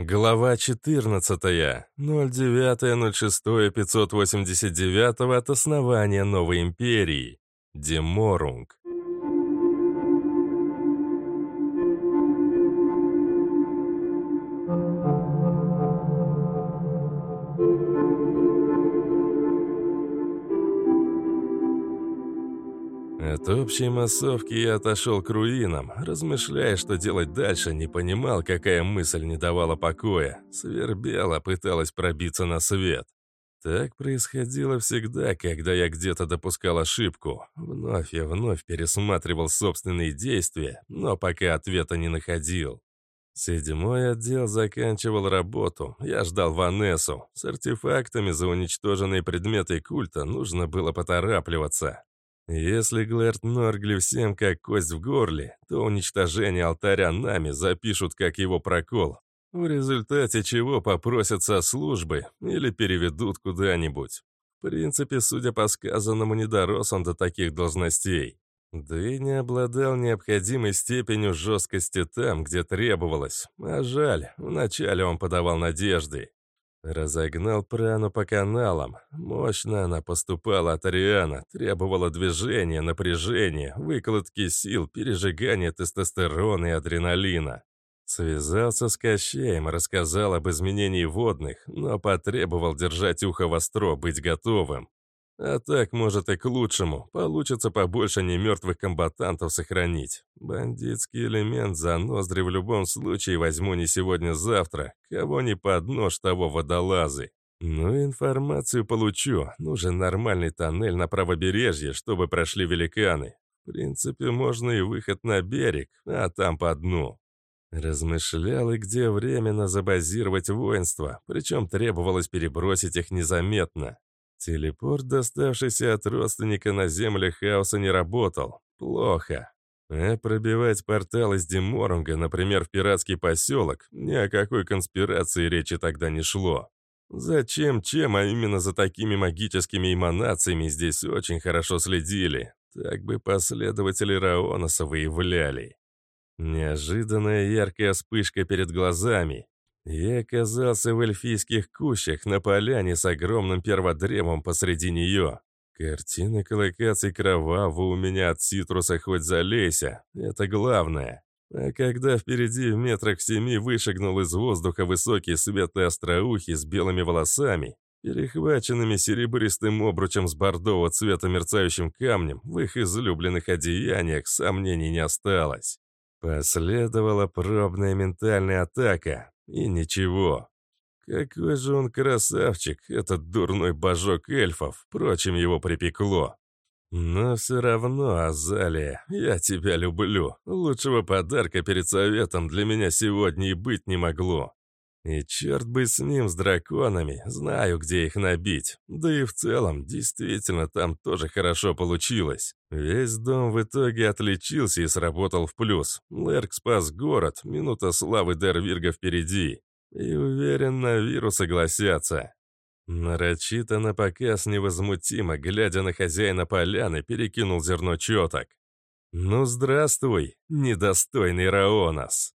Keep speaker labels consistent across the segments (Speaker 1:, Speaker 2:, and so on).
Speaker 1: Глава 14. 09.06.589 от основания новой империи. Деморунг. От общей массовки я отошел к руинам, размышляя, что делать дальше, не понимал, какая мысль не давала покоя. Свербела, пыталась пробиться на свет. Так происходило всегда, когда я где-то допускал ошибку. Вновь и вновь пересматривал собственные действия, но пока ответа не находил. Седьмой отдел заканчивал работу. Я ждал Ванессу. С артефактами за уничтоженные предметы культа нужно было поторапливаться. Если Глэрт Норгли всем как кость в горле, то уничтожение алтаря нами запишут как его прокол, в результате чего попросят службы или переведут куда-нибудь. В принципе, судя по сказанному, не дорос он до таких должностей. Да и не обладал необходимой степенью жесткости там, где требовалось. А жаль, вначале он подавал надежды. Разогнал прану по каналам. Мощно она поступала от Ариана, требовала движения, напряжения, выкладки сил, пережигания тестостерона и адреналина. Связался с Кощеем, рассказал об изменении водных, но потребовал держать ухо востро, быть готовым. А так, может, и к лучшему. Получится побольше немертвых комбатантов сохранить. Бандитский элемент за ноздри в любом случае возьму не сегодня-завтра. Кого не под нож, того водолазы. Ну, информацию получу. Нужен нормальный тоннель на правобережье, чтобы прошли великаны. В принципе, можно и выход на берег, а там по дну. Размышлял и где временно забазировать воинство, причем требовалось перебросить их незаметно. Телепорт, доставшийся от родственника на земле хаоса, не работал. Плохо. А пробивать портал из Деморунга, например, в пиратский поселок, ни о какой конспирации речи тогда не шло. Зачем, чем, а именно за такими магическими эманациями здесь очень хорошо следили. Так бы последователи Раоноса выявляли. Неожиданная яркая вспышка перед глазами. Я оказался в эльфийских кущах на поляне с огромным перводревом посреди нее. Картина коллокаций кровава у меня от ситруса хоть залейся, это главное. А когда впереди в метрах семи вышагнул из воздуха высокий светлый остроухий с белыми волосами, перехваченными серебристым обручем с бордового цвета мерцающим камнем, в их излюбленных одеяниях сомнений не осталось. Последовала пробная ментальная атака, и ничего. Какой же он красавчик, этот дурной божок эльфов, впрочем, его припекло. Но все равно, Азалия, я тебя люблю. Лучшего подарка перед советом для меня сегодня и быть не могло. И черт бы с ним, с драконами, знаю, где их набить. Да и в целом, действительно, там тоже хорошо получилось. Весь дом в итоге отличился и сработал в плюс. Лерк спас город, минута славы Дервирга впереди. И уверен, на виру согласятся. Нарочито на показ невозмутимо, глядя на хозяина поляны, перекинул зерно четок. «Ну, здравствуй, недостойный Раонас!»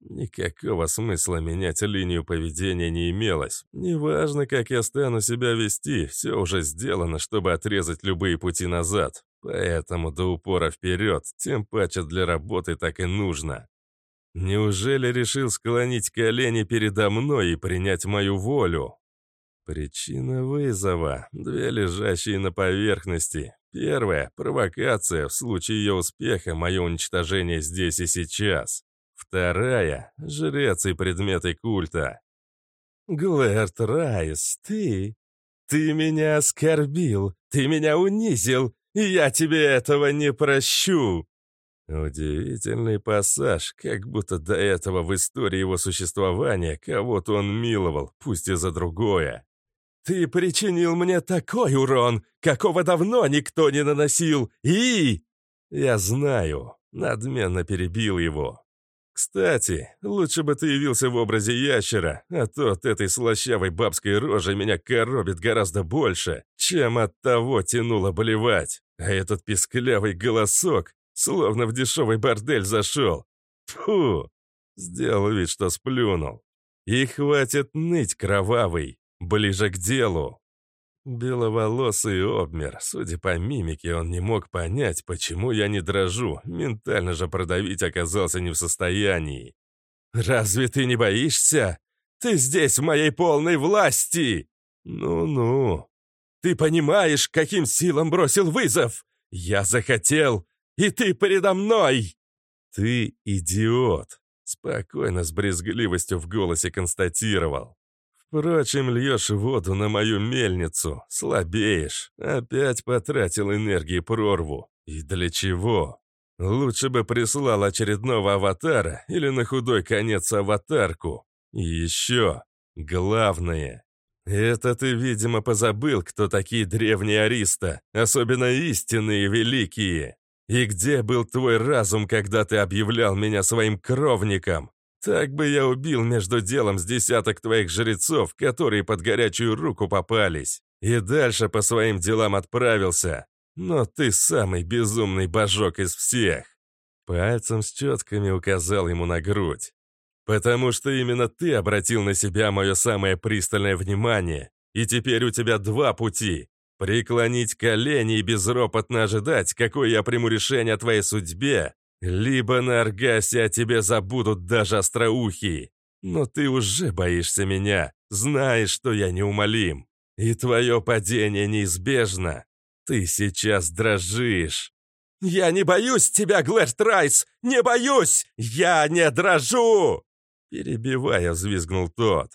Speaker 1: Никакого смысла менять линию поведения не имелось. Неважно, как я стану себя вести, все уже сделано, чтобы отрезать любые пути назад. Поэтому до упора вперед, тем паче для работы так и нужно. Неужели решил склонить колени передо мной и принять мою волю? Причина вызова. Две лежащие на поверхности. Первая – провокация, в случае ее успеха, мое уничтожение здесь и сейчас. Вторая — жрец и предметы культа. «Глэрт Райс, ты... Ты меня оскорбил, ты меня унизил, и я тебе этого не прощу!» Удивительный пассаж, как будто до этого в истории его существования кого-то он миловал, пусть и за другое. «Ты причинил мне такой урон, какого давно никто не наносил, и...» «Я знаю», — надменно перебил его. «Кстати, лучше бы ты явился в образе ящера, а то от этой слащавой бабской рожи меня коробит гораздо больше, чем от того тянуло болевать. А этот писклявый голосок, словно в дешевый бордель зашел. Фу!» Сделал вид, что сплюнул. И хватит ныть, кровавый. Ближе к делу. Беловолосый обмер. Судя по мимике, он не мог понять, почему я не дрожу. Ментально же продавить оказался не в состоянии. «Разве ты не боишься? Ты здесь в моей полной власти!» «Ну-ну. Ты понимаешь, каким силам бросил вызов? Я захотел, и ты передо мной!» «Ты идиот!» Спокойно, с брезгливостью в голосе констатировал. Впрочем, льешь воду на мою мельницу, слабеешь. Опять потратил энергии прорву. И для чего? Лучше бы прислал очередного аватара или на худой конец аватарку. И еще, главное. Это ты, видимо, позабыл, кто такие древние ариста, особенно истинные великие. И где был твой разум, когда ты объявлял меня своим кровником? Так бы я убил между делом с десяток твоих жрецов, которые под горячую руку попались, и дальше по своим делам отправился. Но ты самый безумный божок из всех. Пальцем с четками указал ему на грудь. Потому что именно ты обратил на себя мое самое пристальное внимание, и теперь у тебя два пути. Преклонить колени и безропотно ожидать, какое я приму решение о твоей судьбе, либо на Аргасе о тебе забудут даже остроухие. Но ты уже боишься меня, знаешь, что я неумолим. И твое падение неизбежно. Ты сейчас дрожишь. «Я не боюсь тебя, Глэр Трайс! Не боюсь! Я не дрожу!» Перебивая, взвизгнул тот.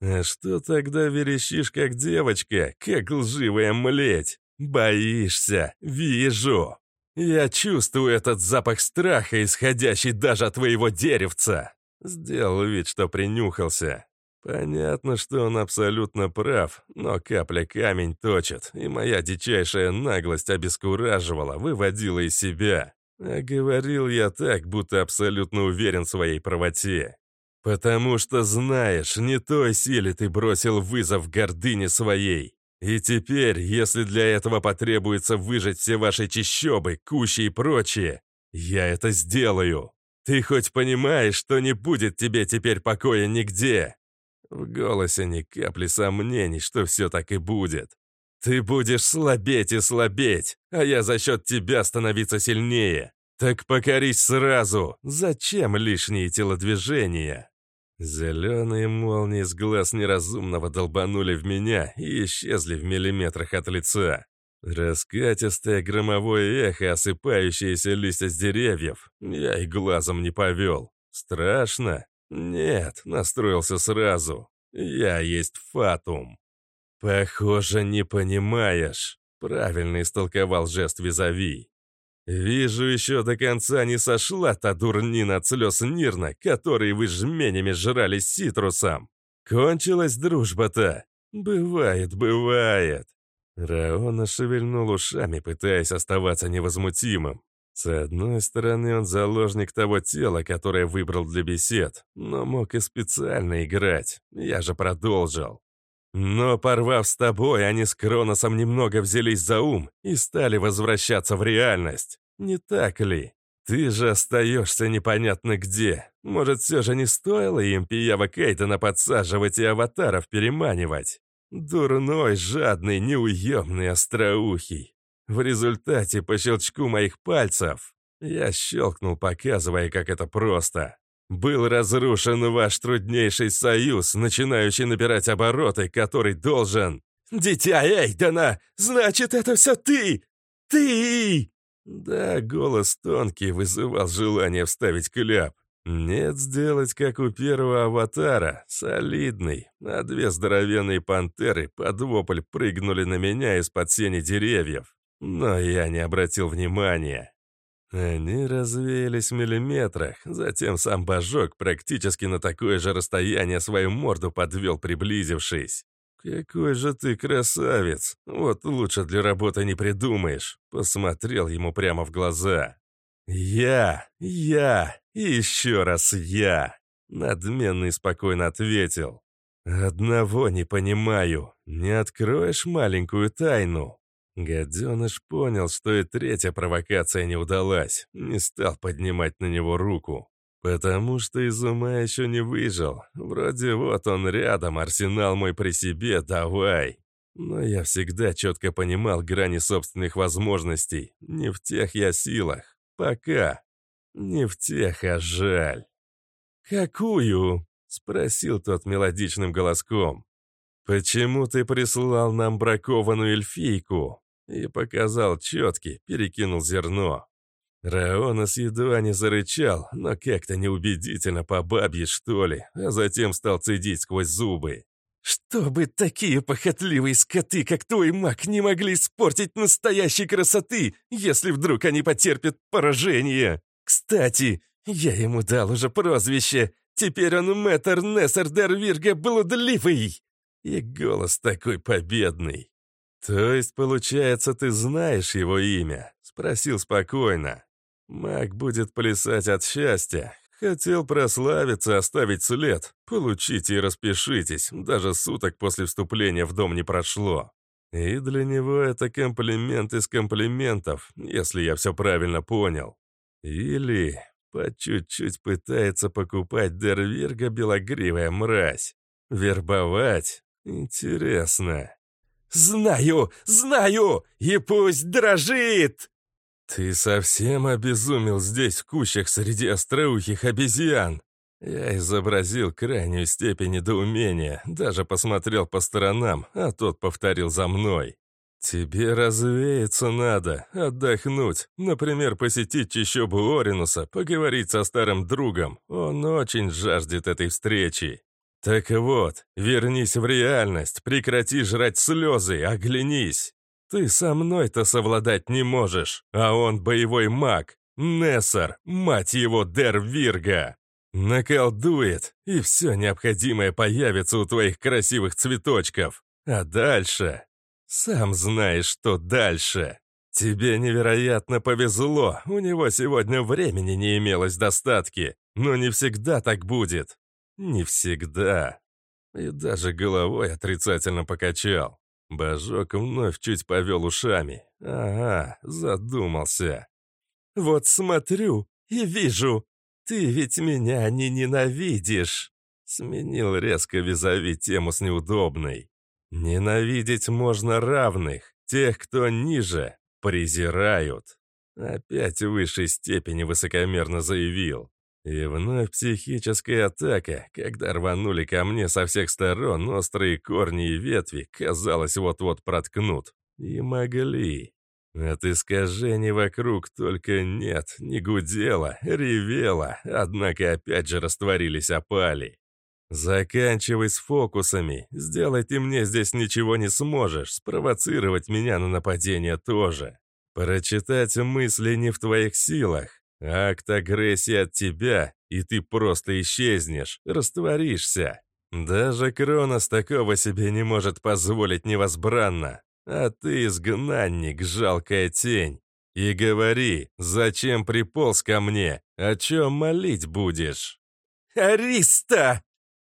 Speaker 1: «А что тогда верещишь, как девочка, как лживая млеть? Боишься, вижу!» «Я чувствую этот запах страха, исходящий даже от твоего деревца!» Сделал вид, что принюхался. Понятно, что он абсолютно прав, но капля камень точит, и моя дичайшая наглость обескураживала, выводила из себя. А говорил я так, будто абсолютно уверен в своей правоте. «Потому что знаешь, не той силе ты бросил вызов гордыне своей. И теперь, если для этого потребуется выжать все ваши чищобы, кущи и прочее, я это сделаю. Ты хоть понимаешь, что не будет тебе теперь покоя нигде?» В голосе ни капли сомнений, что все так и будет. «Ты будешь слабеть и слабеть, а я за счет тебя становиться сильнее. Так покорись сразу. Зачем лишние телодвижения?» Зеленые молнии с глаз неразумного долбанули в меня и исчезли в миллиметрах от лица. Раскатистое громовое эхо, осыпающиеся листья с деревьев, я и глазом не повел. Страшно? Нет, настроился сразу. Я есть Фатум. Похоже, не понимаешь. Правильно истолковал жест визави. «Вижу, еще до конца не сошла та дурнина от слез Нирна, которые вы жменями жрали с. Кончилась дружба-то? Бывает, бывает». Раона шевельнул ушами, пытаясь оставаться невозмутимым. С одной стороны, он заложник того тела, которое выбрал для бесед, но мог и специально играть. Я же продолжил. Но, порвав с тобой, они с Кроносом немного взялись за ум и стали возвращаться в реальность. Не так ли? Ты же остаешься непонятно где. Может, все же не стоило им пиява Кейтона подсаживать и аватаров переманивать? Дурной, жадный, неуемный, остроухий. В результате, по щелчку моих пальцев, я щелкнул, показывая, как это просто. Был разрушен ваш труднейший союз, начинающий набирать обороты, который должен... «Дитя Эйдена! Значит, это все ты! Ты!» Да, голос тонкий вызывал желание вставить кляп. Нет, сделать как у первого аватара, солидный, а две здоровенные пантеры под вопль прыгнули на меня из-под сени деревьев. Но я не обратил внимания. Они развеялись в миллиметрах, затем сам божок практически на такое же расстояние свою морду подвел, приблизившись. «Какой же ты красавец! Вот лучше для работы не придумаешь!» Посмотрел ему прямо в глаза. «Я! Я! И еще раз я!» Надменно и спокойно ответил. «Одного не понимаю. Не откроешь маленькую тайну?» Гаденыш понял, что и третья провокация не удалась, не стал поднимать на него руку. Потому что из ума еще не выжил. Вроде вот он рядом, арсенал мой при себе, давай. Но я всегда четко понимал грани собственных возможностей. Не в тех я силах. Пока. Не в тех, а жаль. «Какую?» — спросил тот мелодичным голоском. «Почему ты прислал нам бракованную эльфийку?» И показал четкий, перекинул зерно. Раонос едва не зарычал, но как-то неубедительно по бабье, что ли, а затем стал цедить сквозь зубы. «Чтобы такие похотливые скоты, как твой маг, не могли испортить настоящей красоты, если вдруг они потерпят поражение! Кстати, я ему дал уже прозвище, теперь он мэтр Нессер Дервирга Блудливый!» И голос такой победный. «То есть, получается, ты знаешь его имя?» — спросил спокойно. Маг будет плясать от счастья. Хотел прославиться, оставить след. Получите и распишитесь. Даже суток после вступления в дом не прошло. И для него это комплимент из комплиментов, если я все правильно понял. Или по чуть-чуть пытается покупать Дервирга белогривая мразь. Вербовать? Интересно. «Знаю! Знаю! И пусть дрожит!» «Ты совсем обезумел здесь, в кущах среди остроухих обезьян?» Я изобразил крайнюю степень недоумения, даже посмотрел по сторонам, а тот повторил за мной. «Тебе развеяться надо, отдохнуть, например, посетить чащобу Оринуса, поговорить со старым другом, он очень жаждет этой встречи. Так вот, вернись в реальность, прекрати жрать слезы, оглянись. Ты со мной-то совладать не можешь, а он боевой маг. Нессор, мать его, Дервирга. Наколдует, и все необходимое появится у твоих красивых цветочков. А дальше... Сам знаешь, что дальше. Тебе невероятно повезло, у него сегодня времени не имелось достатки, но не всегда так будет. Не всегда. И даже головой отрицательно покачал. Божок вновь чуть повел ушами. Ага, задумался. «Вот смотрю и вижу, ты ведь меня не ненавидишь!» Сменил резко визави тему с неудобной. «Ненавидеть можно равных, тех, кто ниже, презирают!» Опять в высшей степени высокомерно заявил. И вновь психическая атака, когда рванули ко мне со всех сторон острые корни и ветви, казалось, вот-вот проткнут. И могли. От искажений вокруг только нет, не гудело, ревело, однако опять же растворились опали. Заканчивай с фокусами, сделать ты мне здесь ничего не сможешь, спровоцировать меня на нападение тоже. Прочитать мысли не в твоих силах, Акт агрессии от тебя, и ты просто исчезнешь, растворишься. Даже Кронос такого себе не может позволить невозбранно. А ты изгнанник, жалкая тень. И говори, зачем приполз ко мне, о чем молить будешь? «Ариста!»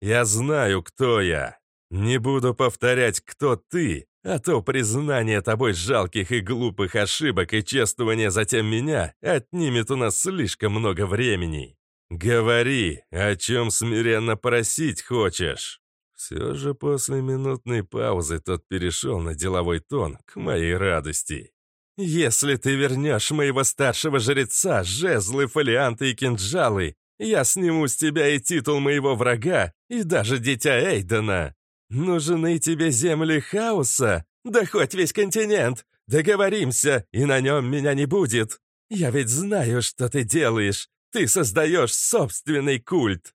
Speaker 1: «Я знаю, кто я. Не буду повторять, кто ты, а то признание тобой жалких и глупых ошибок и чествование затем меня отнимет у нас слишком много времени. Говори, о чем смиренно просить хочешь». Все же после минутной паузы тот перешел на деловой тон, к моей радости. «Если ты вернешь моего старшего жреца, жезлы, фолианты и кинжалы, я сниму с тебя и титул моего врага, и даже дитя Эйдена. «Нужны тебе земли хаоса? Да хоть весь континент! Договоримся, и на нем меня не будет! Я ведь знаю, что ты делаешь! Ты создаешь собственный культ!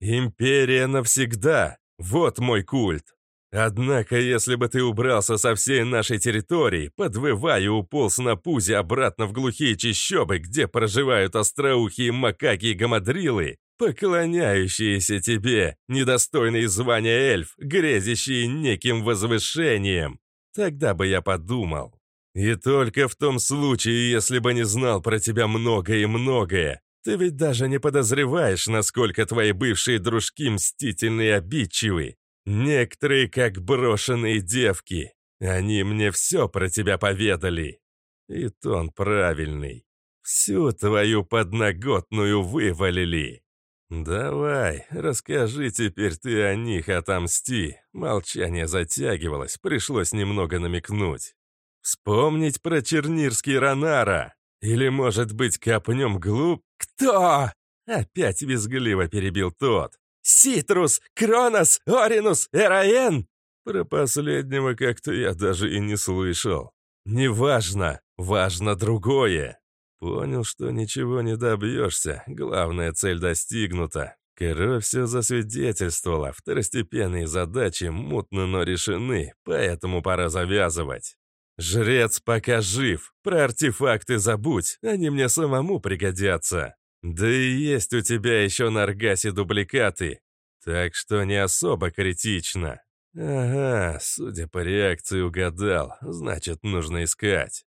Speaker 1: Империя навсегда! Вот мой культ! Однако, если бы ты убрался со всей нашей территории, подвывая уполз на пузе обратно в глухие чащобы, где проживают остроухие макаки и гамадрилы, поклоняющиеся тебе, недостойный звания эльф, грезящие неким возвышением. Тогда бы я подумал. И только в том случае, если бы не знал про тебя многое и многое. Ты ведь даже не подозреваешь, насколько твои бывшие дружки мстительны и обидчивы. Некоторые как брошенные девки. Они мне все про тебя поведали. И тон правильный. Всю твою подноготную вывалили. «Давай, расскажи теперь ты о них, отомсти». Молчание затягивалось, пришлось немного намекнуть. «Вспомнить про Чернирский Ронара? Или, может быть, копнем глуп...» «Кто?» Опять визгливо перебил тот. «Ситрус! Кронос! Оринус! Эраен!» Про последнего как-то я даже и не слышал. «Неважно, важно другое». Понял, что ничего не добьешься, главная цель достигнута. Кровь все засвидетельствовала, второстепенные задачи мутно, но решены, поэтому пора завязывать. «Жрец пока жив, про артефакты забудь, они мне самому пригодятся. Да и есть у тебя еще на Аргасе дубликаты, так что не особо критично». «Ага, судя по реакции угадал, значит, нужно искать».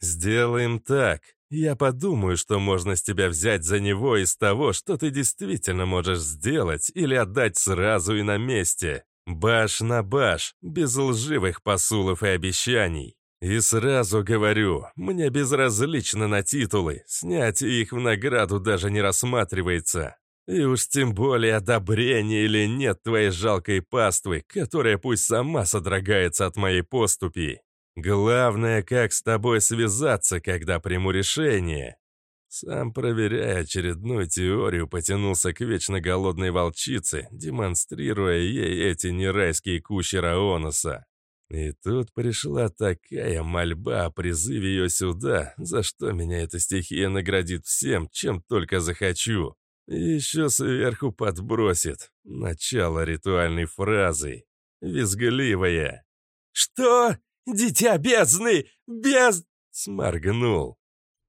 Speaker 1: «Сделаем так. Я подумаю, что можно с тебя взять за него из того, что ты действительно можешь сделать или отдать сразу и на месте. Баш на баш, без лживых посулов и обещаний. И сразу говорю, мне безразлично на титулы, снятие их в награду даже не рассматривается. И уж тем более одобрение или нет твоей жалкой паствы, которая пусть сама содрогается от моей поступи. Главное, как с тобой связаться, когда приму решение. Сам, проверяя очередную теорию, потянулся к вечно голодной волчице, демонстрируя ей эти нерайские кущи Раоноса. И тут пришла такая мольба о призыве ее сюда, за что меня эта стихия наградит всем, чем только захочу. Еще сверху подбросит. Начало ритуальной фразы. Визгливая. «Что? Дитя бездны! Без...» Сморгнул.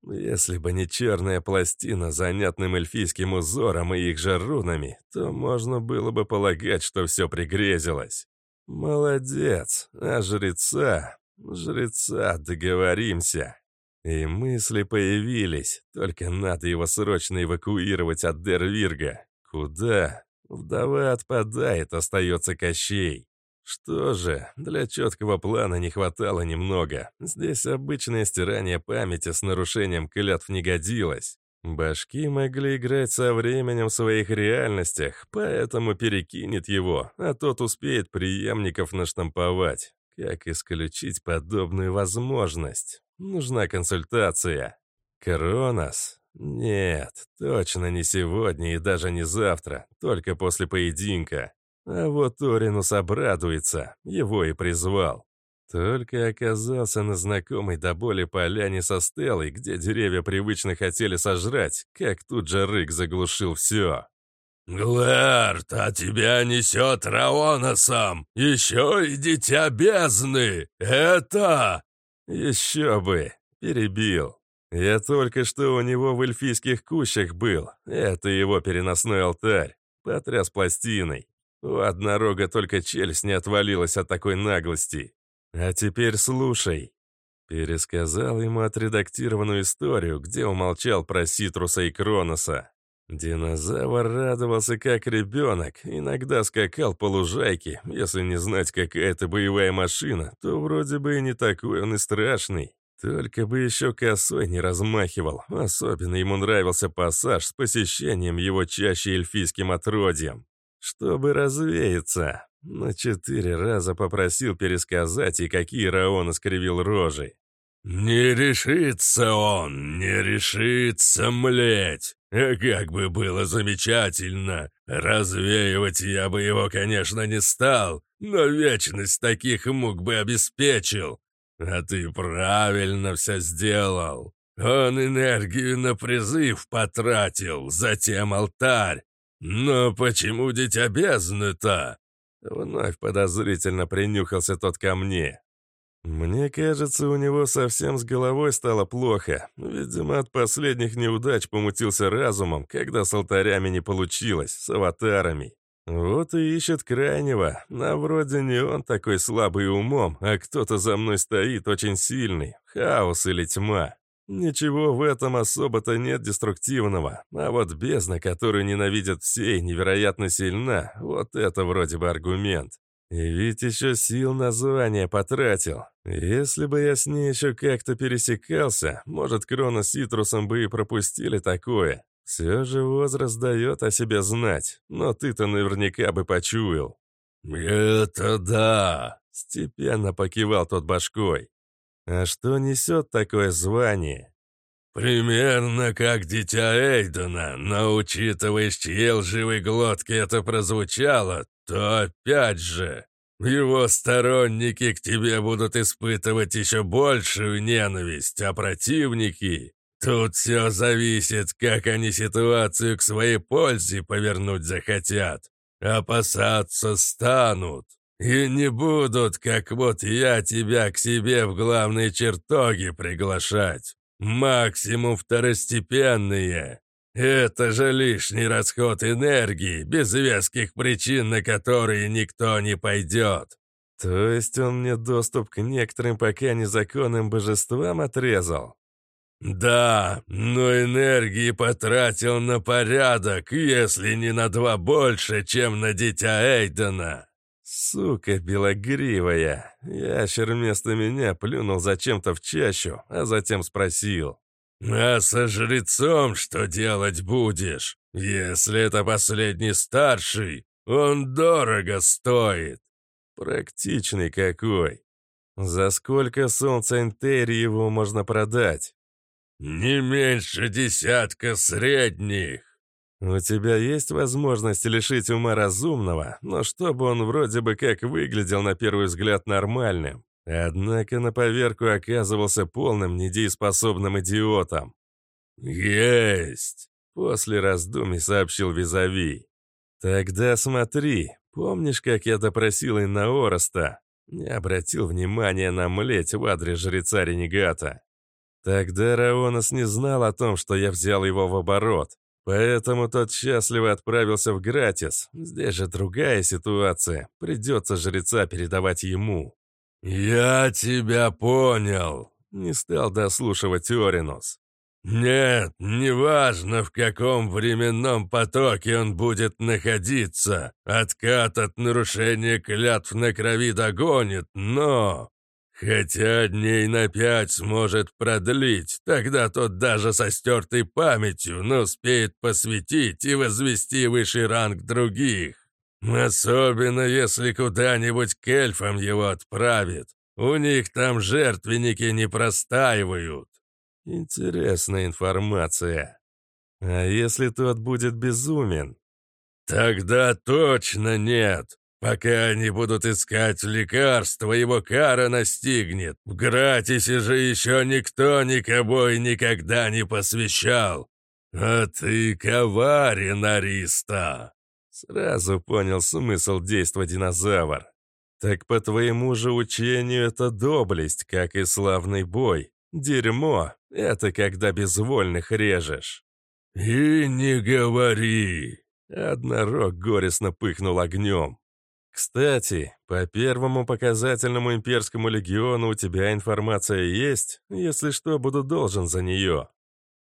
Speaker 1: Если бы не черная пластина с занятным эльфийским узором и их же рунами, то можно было бы полагать, что все пригрезилось. Молодец, а жреца... Жреца, договоримся. И мысли появились, только надо его срочно эвакуировать от Дервирга. Куда? Вдова отпадает, остается Кощей. Что же, для четкого плана не хватало немного. Здесь обычное стирание памяти с нарушением клятв не годилось. Башки могли играть со временем в своих реальностях, поэтому перекинет его, а тот успеет преемников наштамповать. Как исключить подобную возможность? Нужна консультация. Кронос? Нет, точно не сегодня и даже не завтра, только после поединка. А вот Торинус обрадуется, его и призвал. Только оказался на знакомой до боли поляне со стелой, где деревья привычно хотели сожрать, как тут же рык заглушил все. «Глэрт, а тебя несет Раоносом! Еще и дитя бездны! Это...» «Еще бы!» — перебил. «Я только что у него в эльфийских кущах был. Это его переносной алтарь. Потряс пластиной. У однорога только челюсть не отвалилась от такой наглости. А теперь слушай. Пересказал ему отредактированную историю, где умолчал про Ситруса и Кроноса. Динозавр радовался как ребенок, иногда скакал по лужайке. Если не знать, какая это боевая машина, то вроде бы и не такой он и страшный. Только бы еще косой не размахивал. Особенно ему нравился пассаж с посещением его чаще эльфийским отродьем чтобы развеяться. На четыре раза попросил пересказать, и какие Раон искривил рожи. «Не решится он, не решится, млеть! А как бы было замечательно! Развеивать я бы его, конечно, не стал, но вечность таких мук бы обеспечил. А ты правильно все сделал. Он энергию на призыв потратил, затем алтарь, «Но почему дитя бездны-то?» Вновь подозрительно принюхался тот ко мне. Мне кажется, у него совсем с головой стало плохо. Видимо, от последних неудач помутился разумом, когда с алтарями не получилось, с аватарами. Вот и ищет крайнего. На вроде не он такой слабый умом, а кто-то за мной стоит очень сильный. Хаос или тьма. Ничего в этом особо-то нет деструктивного, а вот бездна, которую ненавидят все и невероятно сильна, вот это вроде бы аргумент. И ведь еще сил название потратил. Если бы я с ней еще как-то пересекался, может, Крона с Цитрусом бы и пропустили такое. Все же возраст дает о себе знать, но ты-то наверняка бы почуял. «Это да!» — степенно покивал тот башкой. «А что несет такое звание?» «Примерно как дитя Эйдена, но учитывая, с чьей лживой глотки это прозвучало, то опять же, его сторонники к тебе будут испытывать еще большую ненависть, а противники... Тут все зависит, как они ситуацию к своей пользе повернуть захотят. Опасаться станут. И не будут, как вот я, тебя к себе в главные чертоги приглашать. Максимум второстепенные. Это же лишний расход энергии, без веских причин, на которые никто не пойдет. То есть он мне доступ к некоторым пока незаконным божествам отрезал? Да, но энергии потратил на порядок, если не на два больше, чем на дитя Эйдена. Сука белогривая. Ящер вместо меня плюнул зачем-то в чащу, а затем спросил. «А со жрецом что делать будешь? Если это последний старший, он дорого стоит». Практичный какой. За сколько солнца Интери его можно продать? «Не меньше десятка средних!» «У тебя есть возможность лишить ума разумного, но чтобы он вроде бы как выглядел на первый взгляд нормальным, однако на поверку оказывался полным недееспособным идиотом». «Есть!» — после раздумий сообщил Визави. «Тогда смотри, помнишь, как я допросил Инна Ороста? Не обратил внимания на млеть в адрес жреца-ренегата. Тогда Раонос не знал о том, что я взял его в оборот. Поэтому тот счастливо отправился в Гратис. Здесь же другая ситуация. Придется жреца передавать ему. «Я тебя понял», — не стал дослушивать Оринус. «Нет, неважно, в каком временном потоке он будет находиться. Откат от нарушения клятв на крови догонит, но Хотя дней на пять сможет продлить, тогда тот даже со стертой памятью, но успеет посвятить и возвести высший ранг других. Особенно если куда-нибудь к эльфам его отправит. У них там жертвенники не простаивают. Интересная информация. А если тот будет безумен? Тогда точно нет. Пока они будут искать лекарства, его кара настигнет. В Гратисе же еще никто никого и никогда не посвящал. А ты коварен, Ариста!» Сразу понял смысл действа динозавр. «Так по твоему же учению это доблесть, как и славный бой. Дерьмо — это когда безвольных режешь». «И не говори!» Однорог горестно пыхнул огнем. «Кстати, по первому показательному имперскому легиону у тебя информация есть? Если что, буду должен за нее».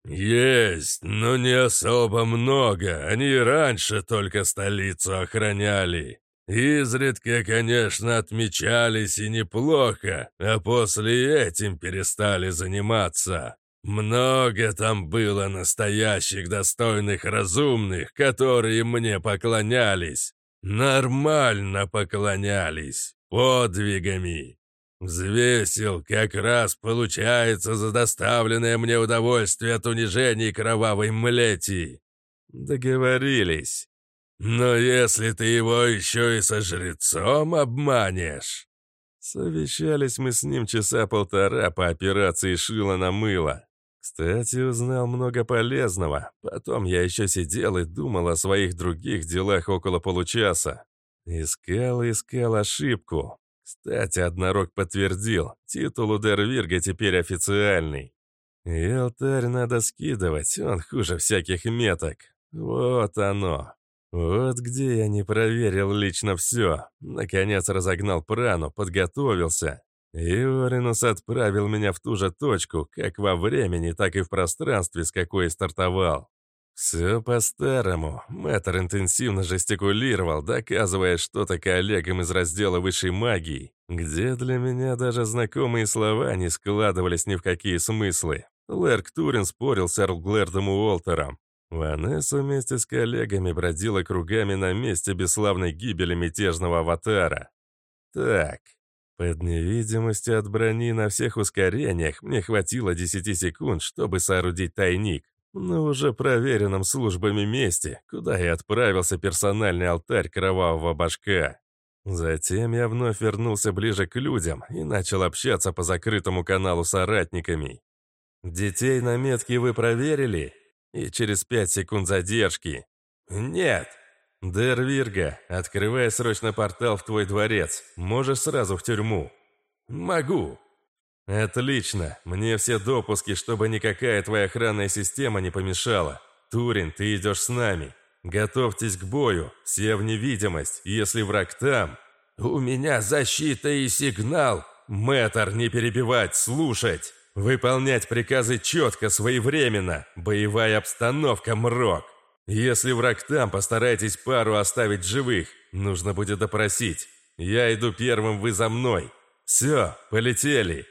Speaker 1: «Есть, но не особо много. Они раньше только столицу охраняли. Изредка, конечно, отмечались и неплохо, а после этим перестали заниматься. Много там было настоящих достойных разумных, которые мне поклонялись. Нормально поклонялись, подвигами. Взвесил, как раз получается за доставленное мне удовольствие от унижений кровавой млети. Договорились. Но если ты его еще и со жрецом обманешь... Совещались мы с ним часа полтора по операции «Шило на мыло». Кстати, узнал много полезного. Потом я еще сидел и думал о своих других делах около получаса. Искал и искал ошибку. Кстати, однорог подтвердил, титул у Дервирга теперь официальный. И алтарь надо скидывать, он хуже всяких меток. Вот оно. Вот где я не проверил лично все. Наконец разогнал прану, подготовился. И Оринус отправил меня в ту же точку, как во времени, так и в пространстве, с какой стартовал. Все по-старому. Мэтр интенсивно жестикулировал, доказывая что-то коллегам из раздела высшей магии, где для меня даже знакомые слова не складывались ни в какие смыслы. Лерк Турин спорил с Эрлглэрдом Уолтером. Ванесса вместе с коллегами бродила кругами на месте бесславной гибели мятежного аватара. Так, под невидимостью от брони на всех ускорениях мне хватило 10 секунд, чтобы соорудить тайник, на уже проверенном службами месте, куда и отправился персональный алтарь кровавого башка. Затем я вновь вернулся ближе к людям и начал общаться по закрытому каналу с соратниками. «Детей на метке вы проверили?» И через пять секунд задержки. «Нет!» «Дервирга, открывай срочно портал в твой дворец. Можешь сразу в тюрьму». «Могу». «Отлично. Мне все допуски, чтобы никакая твоя охранная система не помешала. Турин, ты идешь с нами. Готовьтесь к бою. Все в невидимость. Если враг там...» «У меня защита и сигнал!» «Мэтр, не перебивать, слушать!» Выполнять приказы четко, своевременно. Боевая обстановка, мрок. Если враг там, постарайтесь пару оставить живых. Нужно будет допросить. Я иду первым, вы за мной. Все, полетели.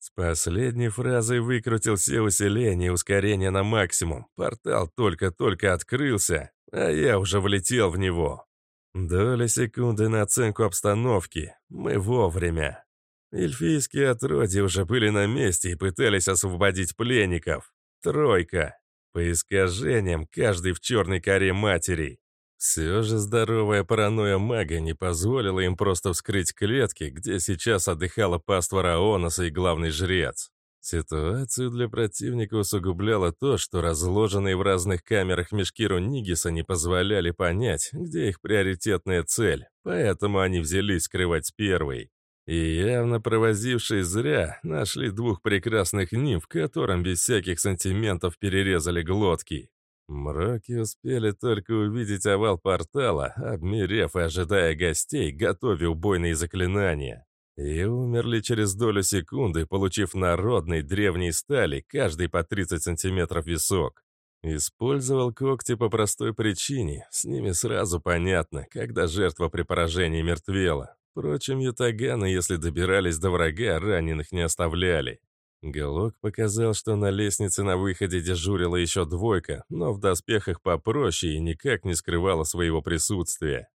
Speaker 1: С последней фразой выкрутил все усиления и ускорения на максимум. Портал только-только открылся, а я уже влетел в него. Доля секунды на оценку обстановки. Мы вовремя. Эльфийские отродья уже были на месте и пытались освободить пленников. Тройка. По искажениям, каждый в черной коре матери. Все же здоровая паранойя мага не позволила им просто вскрыть клетки, где сейчас отдыхала паства Раоноса и главный жрец. Ситуацию для противника усугубляло то, что разложенные в разных камерах мешки Рунигиса не позволяли понять, где их приоритетная цель, поэтому они взялись скрывать первой. И явно провозившись зря, нашли двух прекрасных нимф, которым без всяких сантиментов перерезали глотки. Мроки успели только увидеть овал портала, обмерев и ожидая гостей, готовя убойные заклинания. И умерли через долю секунды, получив народный древней стали, каждый по 30 сантиметров висок. Использовал когти по простой причине, с ними сразу понятно, когда жертва при поражении мертвела. Впрочем, ятаганы, если добирались до врага, раненых не оставляли. Галок показал, что на лестнице на выходе дежурила еще двойка, но в доспехах попроще и никак не скрывала своего присутствия.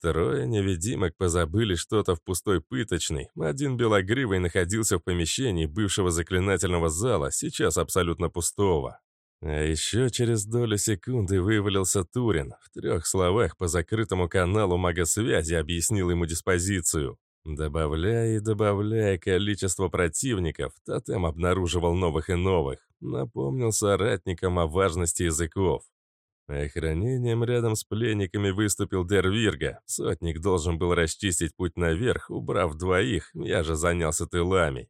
Speaker 1: Трое невидимок позабыли что-то в пустой пыточной. Один белогривый находился в помещении бывшего заклинательного зала, сейчас абсолютно пустого. А еще через долю секунды вывалился Турин. В трех словах по закрытому каналу магосвязи объяснил ему диспозицию. Добавляя и добавляя количество противников, тотем обнаруживал новых и новых. Напомнил соратникам о важности языков. Охранением рядом с пленниками выступил Дервирга. Сотник должен был расчистить путь наверх, убрав двоих, я же занялся тылами.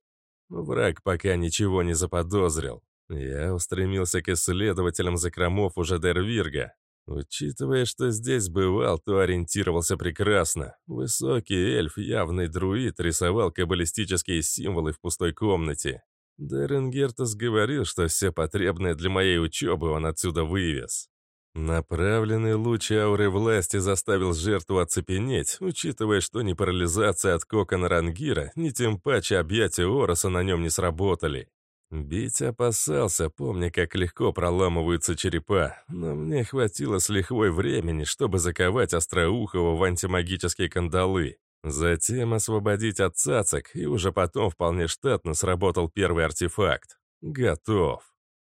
Speaker 1: Враг пока ничего не заподозрил. Я устремился к исследователям закромов уже Дервирга. Учитывая, что здесь бывал, то ориентировался прекрасно. Высокий эльф, явный друид, рисовал каббалистические символы в пустой комнате. Деренгертес говорил, что все потребное для моей учебы он отсюда вывез. Направленный луч ауры власти заставил жертву оцепенеть, учитывая, что ни парализация от кокона Рангира, ни тем паче объятия Ороса на нем не сработали. Бить опасался, помня, как легко проламываются черепа, но мне хватило с лихвой времени, чтобы заковать Остроухова в антимагические кандалы. Затем освободить от цацок, и уже потом вполне штатно сработал первый артефакт. Готов.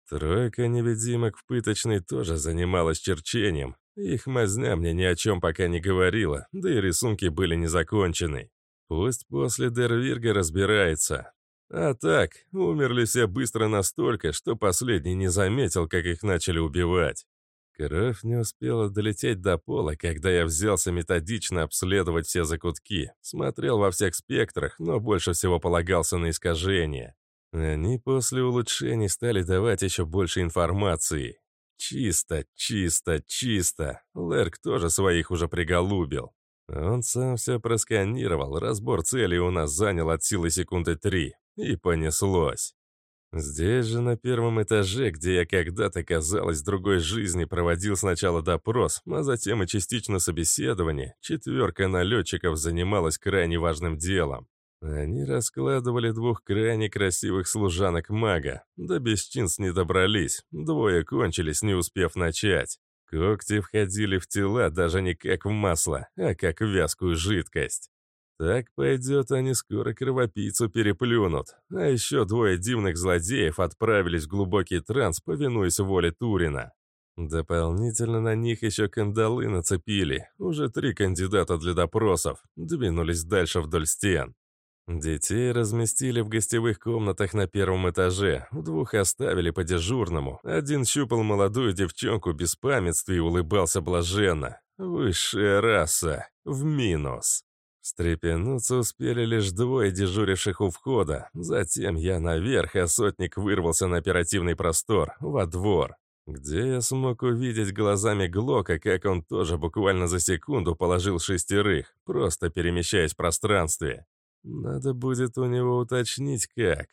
Speaker 1: Тройка невидимок в пыточной тоже занималась черчением. Их мазня мне ни о чем пока не говорила, да и рисунки были не закончены. Пусть после Дервирга разбирается, а так, умерли все быстро настолько, что последний не заметил, как их начали убивать. Кровь не успела долететь до пола, когда я взялся методично обследовать все закутки. Смотрел во всех спектрах, но больше всего полагался на искажения. Они после улучшений стали давать еще больше информации. Чисто, чисто, чисто. Лерк тоже своих уже приголубил. Он сам все просканировал, разбор цели у нас занял от силы секунды три. И понеслось. Здесь же, на первом этаже, где я когда-то, казалось, другой жизни проводил сначала допрос, а затем и частично собеседование, четверка налетчиков занималась крайне важным делом. Они раскладывали двух крайне красивых служанок мага. До бесчинств не добрались, двое кончились, не успев начать. Когти входили в тела даже не как в масло, а как в вязкую жидкость. Так пойдет, они скоро кровопийцу переплюнут. А еще двое дивных злодеев отправились в глубокий транс, повинуясь воле Турина. Дополнительно на них еще кандалы нацепили. Уже три кандидата для допросов. Двинулись дальше вдоль стен. Детей разместили в гостевых комнатах на первом этаже, двух оставили по дежурному. Один щупал молодую девчонку без памятства и улыбался блаженно. Высшая раса. В минус. Встрепенуться успели лишь двое дежуривших у входа. Затем я наверх, а сотник вырвался на оперативный простор, во двор, где я смог увидеть глазами Глока, как он тоже буквально за секунду положил шестерых, просто перемещаясь в пространстве. Надо будет у него уточнить, как.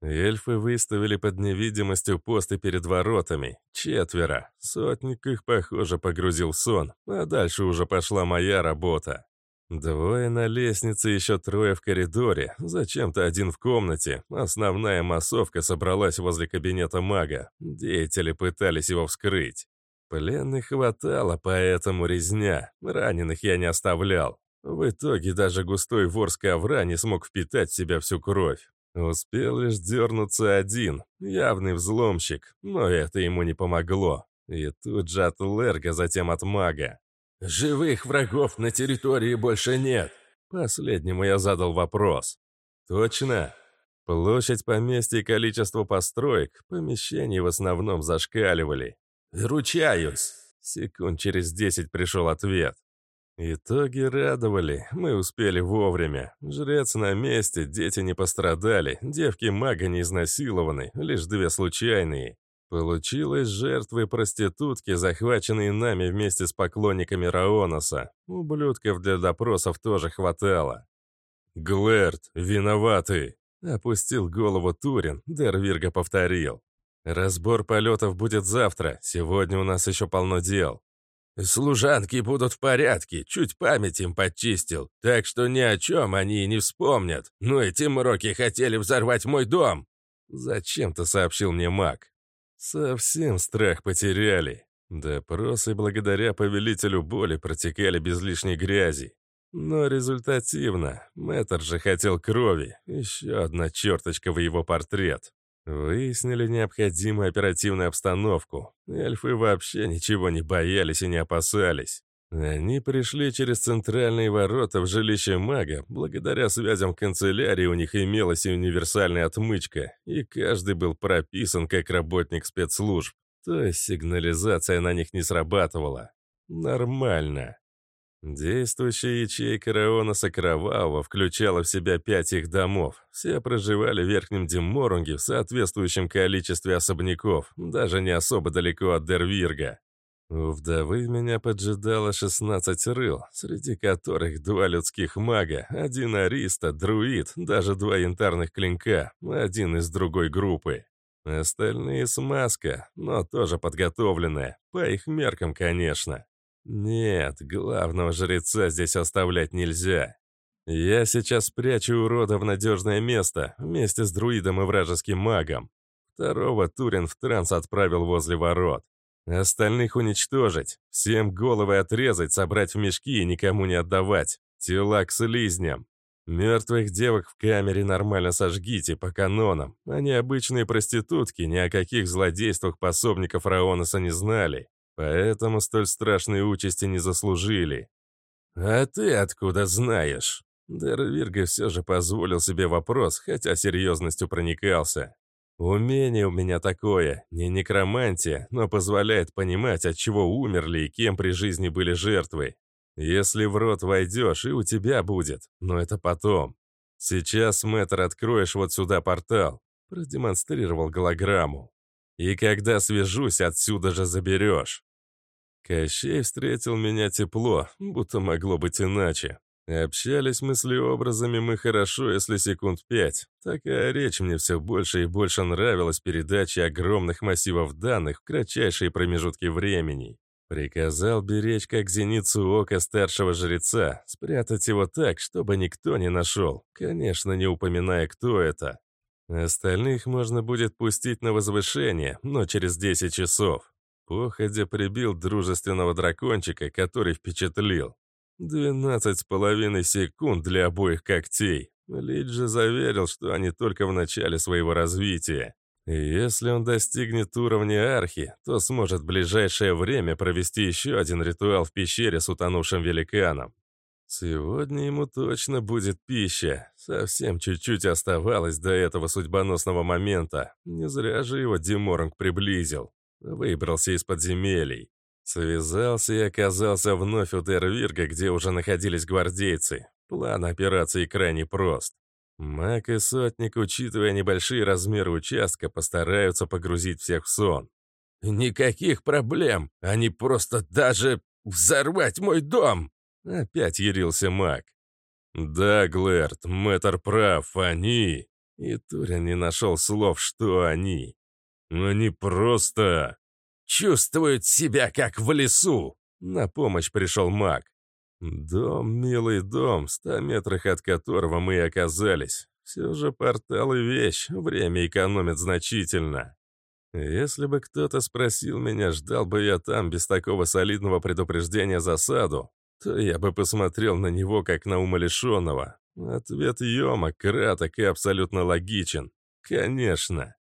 Speaker 1: Эльфы выставили под невидимостью посты перед воротами. Четверо. Сотник их, похоже, погрузил в сон, а дальше уже пошла моя работа. Двое на лестнице, еще трое в коридоре, зачем-то один в комнате. Основная массовка собралась возле кабинета мага. Деятели пытались его вскрыть. Пленных хватало, поэтому резня. Раненых я не оставлял. В итоге даже густой вор с ковра не смог впитать в себя всю кровь. Успел лишь дернуться один, явный взломщик, но это ему не помогло. И тут же от Лерга, затем от мага. «Живых врагов на территории больше нет!» Последнему я задал вопрос. «Точно?» Площадь поместья и количество построек, помещений в основном зашкаливали. «Ручаюсь!» Секунд через десять пришел ответ. Итоги радовали, мы успели вовремя. Жрец на месте, дети не пострадали, девки мага не изнасилованы, лишь две случайные. Получилось жертвы проститутки, захваченные нами вместе с поклонниками Раоноса. Ублюдков для допросов тоже хватало. «Глэрд, виноваты!» — опустил голову Турин, Дервирга повторил. «Разбор полетов будет завтра, сегодня у нас еще полно дел». Служанки будут в порядке, чуть память им подчистил, так что ни о чем они и не вспомнят. Но эти мроки хотели взорвать мой дом!» Зачем-то сообщил мне маг. Совсем страх потеряли. Допросы благодаря повелителю боли протекали без лишней грязи. Но результативно. Мэтр же хотел крови. Еще одна черточка в его портрет. Выяснили необходимую оперативную обстановку. Эльфы вообще ничего не боялись и не опасались. Они пришли через центральные ворота в жилище мага. Благодаря связям канцелярии у них имелась универсальная отмычка, и каждый был прописан как работник спецслужб. То есть сигнализация на них не срабатывала. Нормально. Действующая ячейка Раоноса Кровавого включала в себя пять их домов. Все проживали в Верхнем Деморунге в соответствующем количестве особняков, даже не особо далеко от Дервирга. У вдовы меня поджидало 16 рыл, среди которых два людских мага, один ариста, друид, даже два янтарных клинка, один из другой группы. Остальные смазка, но тоже подготовленная, по их меркам, конечно. Нет, главного жреца здесь оставлять нельзя. Я сейчас спрячу урода в надежное место, вместе с друидом и вражеским магом. Второго Турин в транс отправил возле ворот. Остальных уничтожить, всем головы отрезать, собрать в мешки и никому не отдавать. Тела к слизням. Мертвых девок в камере нормально сожгите по канонам. Они обычные проститутки, ни о каких злодействах пособников Раоноса не знали. Поэтому столь страшной участи не заслужили. «А ты откуда знаешь?» Дервирга все же позволил себе вопрос, хотя серьезностью проникался. «Умение у меня такое, не некромантия, но позволяет понимать, от чего умерли и кем при жизни были жертвы. Если в рот войдешь, и у тебя будет, но это потом. Сейчас, мэтр, откроешь вот сюда портал», продемонстрировал голограмму. «И когда свяжусь, отсюда же заберешь. Кощей встретил меня тепло, будто могло быть иначе. Общались мыслеобразами мы хорошо, если секунд пять. Такая речь мне все больше и больше нравилась передачей огромных массивов данных в кратчайшие промежутки времени. Приказал беречь как зеницу ока старшего жреца, спрятать его так, чтобы никто не нашел, конечно, не упоминая, кто это. Остальных можно будет пустить на возвышение, но через 10 часов. Походя прибил дружественного дракончика, который впечатлил. Двенадцать с половиной секунд для обоих когтей. Лиджи заверил, что они только в начале своего развития. Если он достигнет уровня архи, то сможет в ближайшее время провести еще один ритуал в пещере с утонувшим великаном. Сегодня ему точно будет пища. Совсем чуть-чуть оставалось до этого судьбоносного момента. Не зря же его Диморанг приблизил. Выбрался из подземелий. Связался и оказался вновь у Дервирга, где уже находились гвардейцы. План операции крайне прост. Маг и сотник, учитывая небольшие размеры участка, постараются погрузить всех в сон. «Никаких проблем! Они просто даже взорвать мой дом!» Опять ярился маг. «Да, Глэрт, мэтр прав, они...» И Турин не нашел слов, что они. «Они просто...» «Чувствуют себя, как в лесу!» На помощь пришел маг. Дом, милый дом, в ста метрах от которого мы и оказались. Все же портал и вещь, время экономит значительно. Если бы кто-то спросил меня, ждал бы я там без такого солидного предупреждения засаду, то я бы посмотрел на него как на умалишенного. Ответ Йома краток и абсолютно логичен. Конечно.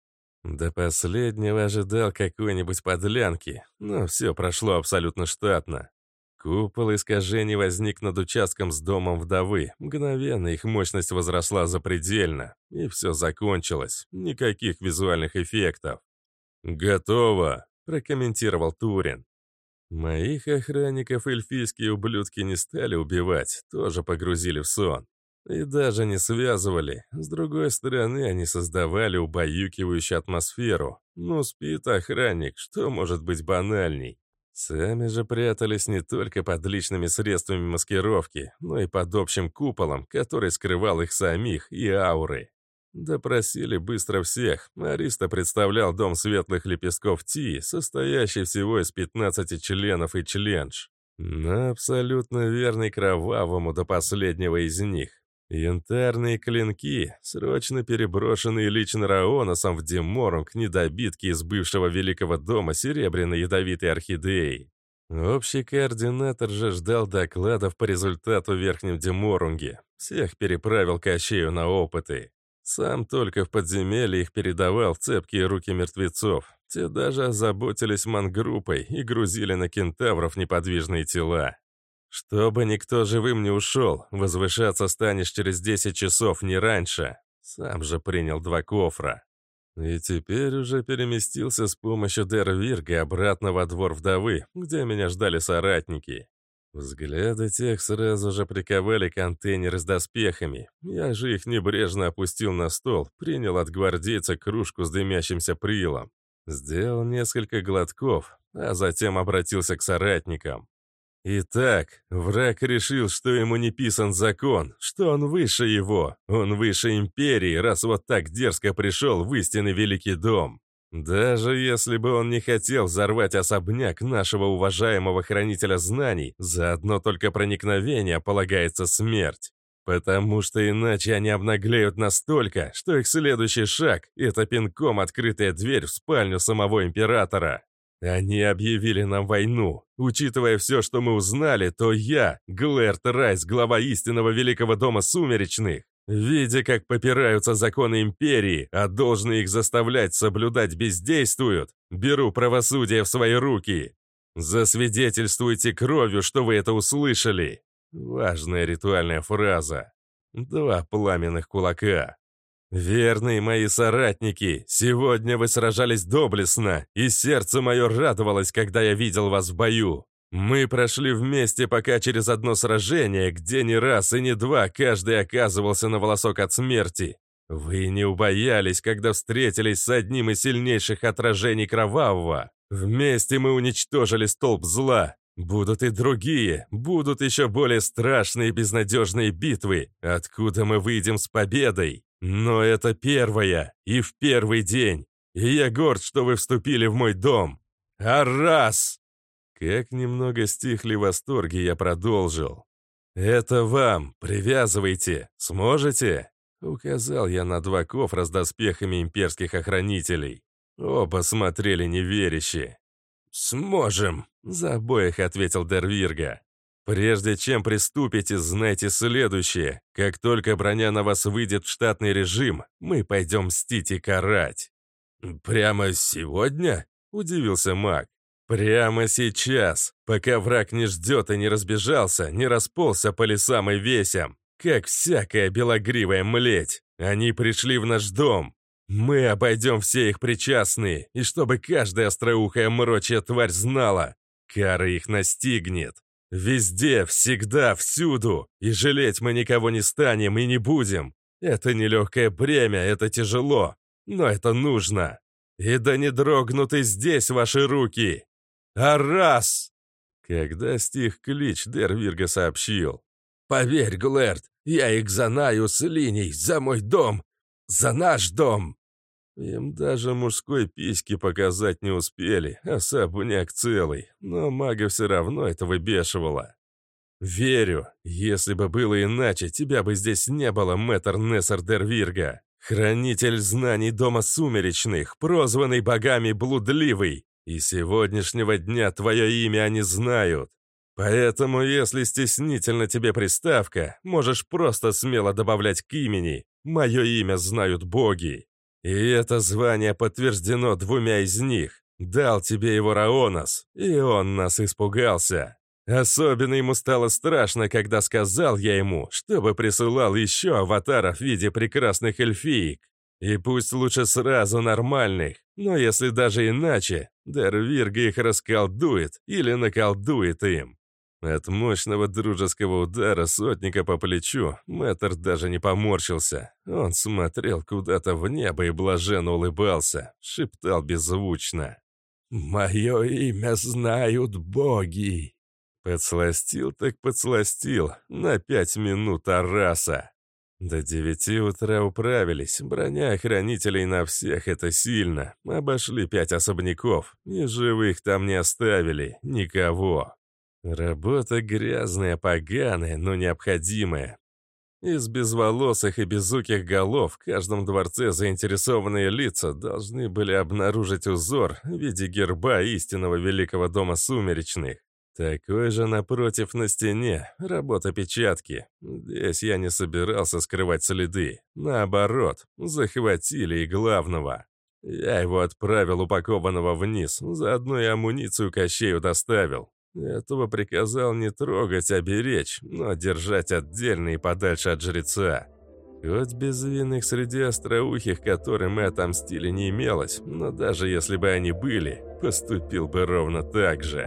Speaker 1: До последнего ожидал какой-нибудь подлянки, но все прошло абсолютно штатно. Купол искажений возник над участком с домом вдовы. Мгновенно их мощность возросла запредельно. И все закончилось. Никаких визуальных эффектов. «Готово», — прокомментировал Турин. Моих охранников эльфийские ублюдки не стали убивать, тоже погрузили в сон. И даже не связывали. С другой стороны, они создавали убаюкивающую атмосферу. Ну, спит охранник, что может быть банальней? Сами же прятались не только под личными средствами маскировки, но и под общим куполом, который скрывал их самих и ауры. Допросили быстро всех. Ариста представлял дом светлых лепестков Ти, состоящий всего из 15 членов и членш. Но абсолютно верный кровавому до последнего из них. Янтарные клинки, срочно переброшенные лично Раоносом в Деморунг недобитки из бывшего великого дома серебряной ядовитой орхидеи. Общий координатор же ждал докладов по результату в Верхнем Деморунге. Всех переправил Кощею на опыты. Сам только в подземелье их передавал в цепкие руки мертвецов. Те даже озаботились мангруппой и грузили на кентавров неподвижные тела. «Чтобы никто живым не ушел, возвышаться станешь через 10 часов, не раньше». Сам же принял два кофра. И теперь уже переместился с помощью Дервирга обратно во двор вдовы, где меня ждали соратники. Взгляды тех сразу же приковали контейнеры с доспехами. Я же их небрежно опустил на стол, принял от гвардейца кружку с дымящимся прилом. Сделал несколько глотков, а затем обратился к соратникам. Итак, враг решил, что ему не писан закон, что он выше его, он выше империи, раз вот так дерзко пришел в истинный великий дом. Даже если бы он не хотел взорвать особняк нашего уважаемого хранителя знаний, за одно только проникновение полагается смерть. Потому что иначе они обнаглеют настолько, что их следующий шаг — это пинком открытая дверь в спальню самого императора. Они объявили нам войну. Учитывая все, что мы узнали, то я, Глэрт Райс, глава истинного Великого Дома Сумеречных, видя, как попираются законы Империи, а должны их заставлять соблюдать бездействуют, беру правосудие в свои руки. Засвидетельствуйте кровью, что вы это услышали. Важная ритуальная фраза. Два пламенных кулака. «Верные мои соратники, сегодня вы сражались доблестно, и сердце мое радовалось, когда я видел вас в бою. Мы прошли вместе пока через одно сражение, где не раз и не два каждый оказывался на волосок от смерти. Вы не убоялись, когда встретились с одним из сильнейших отражений кровавого. Вместе мы уничтожили столб зла. Будут и другие, будут еще более страшные и безнадежные битвы, откуда мы выйдем с победой. Но это первая, и в первый день. И я горд, что вы вступили в мой дом. А раз! Как немного стихли восторги, я продолжил. «Это вам! Привязывайте! Сможете?» Указал я на два кофра с доспехами имперских охранителей. Оба смотрели неверяще. «Сможем!» — за обоих ответил Дервирга. «Прежде чем приступите, знайте следующее. Как только броня на вас выйдет в штатный режим, мы пойдем мстить и карать». «Прямо сегодня?» — удивился маг. Прямо сейчас, пока враг не ждет и не разбежался, не расползся по лесам и весям, как всякая белогривая млеть. Они пришли в наш дом. Мы обойдем все их причастные, и чтобы каждая остроухая мрочья тварь знала, кара их настигнет. Везде, всегда, всюду. И жалеть мы никого не станем и не будем. Это нелегкое бремя, это тяжело, но это нужно. И да не дрогнут и здесь ваши руки. А раз!» Когда стих клич, Дервирга сообщил. «Поверь, Глэрд, я их занаю с линий, за мой дом, за наш дом!» Им даже мужской письки показать не успели, особняк целый, но мага все равно это выбешивало. «Верю, если бы было иначе, тебя бы здесь не было, мэтр Нессер Дервирга, хранитель знаний Дома Сумеречных, прозванный богами Блудливый, и сегодняшнего дня твое имя они знают. Поэтому, если стеснительно тебе приставка, можешь просто смело добавлять к имени. Мое имя знают боги. И это звание подтверждено двумя из них. Дал тебе его Раонос, и он нас испугался. Особенно ему стало страшно, когда сказал я ему, чтобы присылал еще аватаров в виде прекрасных эльфиек. И пусть лучше сразу нормальных, но если даже иначе, Дервирга их расколдует или наколдует им. От мощного дружеского удара сотника по плечу мэтр даже не поморщился. Он смотрел куда-то в небо и блаженно улыбался, шептал беззвучно. «Мое имя знают боги!» Подсластил так подсластил, на пять минут Араса. До девяти утра управились, броня охранителей на всех это сильно. Обошли пять особняков, и живых там не оставили, никого. Работа грязная, поганая, но необходимая. Из безволосых и безуких голов в каждом дворце заинтересованные лица должны были обнаружить узор в виде герба истинного великого дома сумеречных. Такой же напротив на стене, работа печатки. Здесь я не собирался скрывать следы. Наоборот, захватили и главного. Я его отправил упакованного вниз, заодно и амуницию Кощею доставил. Этого приказал не трогать, а беречь, но держать отдельно и подальше от жреца. Хоть безвинных среди остроухих, которым мы отомстили, не имелось, но даже если бы они были, поступил бы ровно так же.